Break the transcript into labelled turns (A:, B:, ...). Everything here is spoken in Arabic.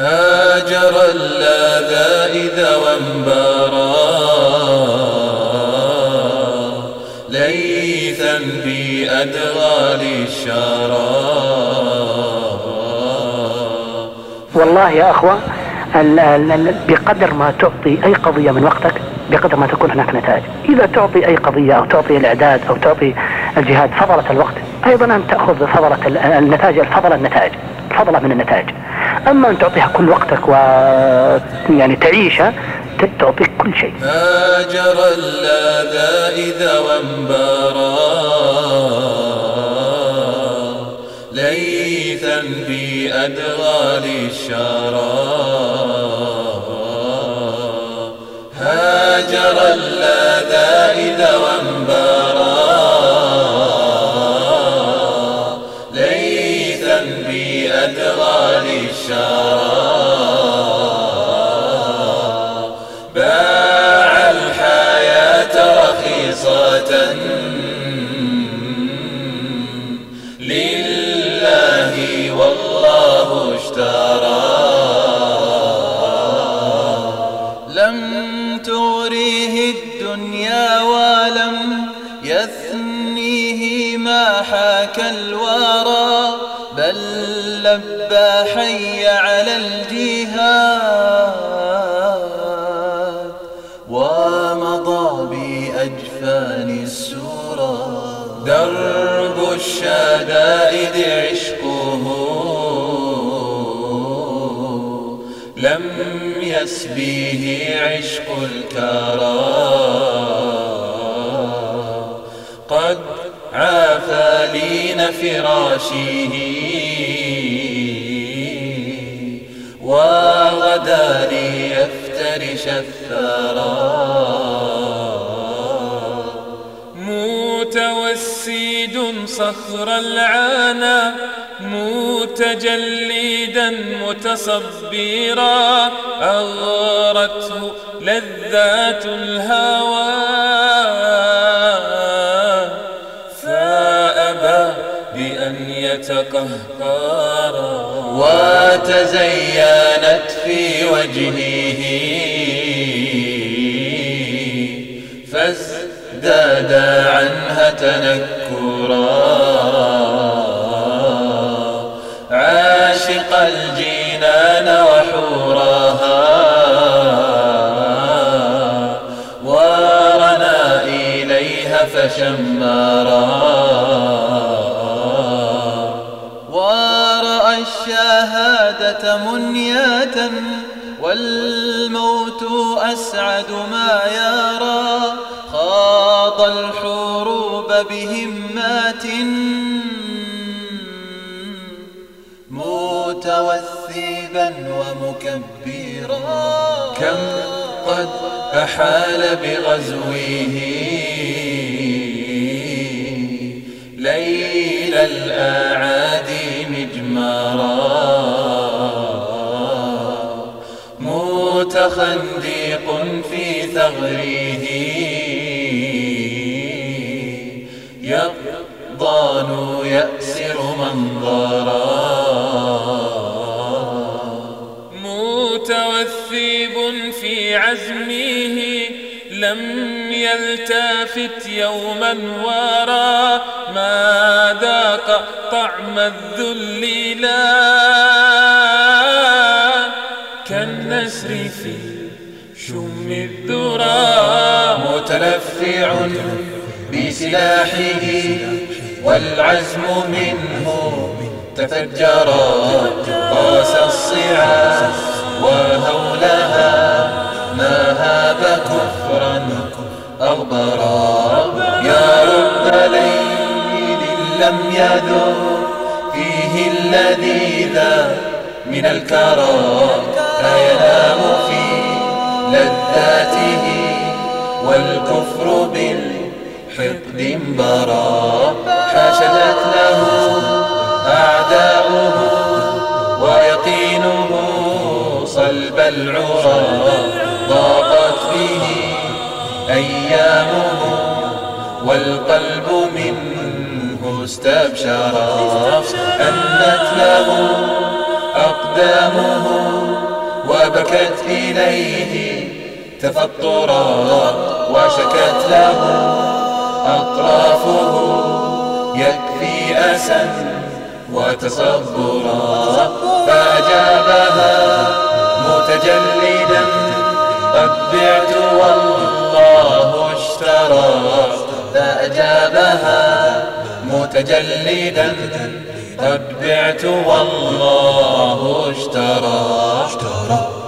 A: هاجر اللاذا إذا وانبارا ليثا بأدغال الشارى
B: والله يا أخوة بقدر ما تعطي أي قضية من وقتك بقدر ما تكون هناك نتائج. إذا تعطي أي قضية أو تعطي الإعداد أو تعطي الجهاد فضلة الوقت. أيضا أن تأخذ فضلة النتائج الفضل النتائج الفضلة من النتائج. أما أن تعطيها كل وقتك و يعني تعيشها تعطيك كل شيء.
A: هاجر اللاذا إذا وانبارا ليثا بأدغال الشارى هاجر اللاذا إذا وانبارا والله اشترى لم تغريه الدنيا ولم يثنيه ما حاك الورى بل لبى حي على الجهاد. ومضى بأجفان السورى درب الشدائد لم يسبيه عشق الكرى. قد عافى لين فراشه وغدا ليفترش الثرى. متوسيد صخر العانى متجلدا متصبرا أغرته لذات الهوى. فأبى بأن يتقهقرا وتزينت في وجهه. فازداد عنها تنكرا. الشهادة منية والموت أسعد ما يرى. خاض الحروب بهمات متوثبا ومكبرا. كم قد أحال بغزوه ليل الأعادي مجمرا متخندق في ثغره. يقضان يأسر منظرا. متوثب في عزمه. لم يلتفت يوما ورا ما ذاق طعم الذل لا كالنسر في شم الذرى. متلفع بسلاحه والعزم منه تفجرا قاس الصعاب وهولها. ما هاب كفرا أغبرا يا رب ليل لم يذر فيه الذي ذا من الكرى لا ينام في لذاته والكفر بالحقد انبرى حاشدت له أعداؤه ويقينه صلب العرى ضاقت به أيامه والقلب منه استبشرا أنت له أقدامه وشكت إليه تفطرا وشكت له أطرافه يكفي أسا وتصبرا فأجابها متجلدا قد بعت والله اشترى. فأجابها متجلدا قد بعت والله اشترى.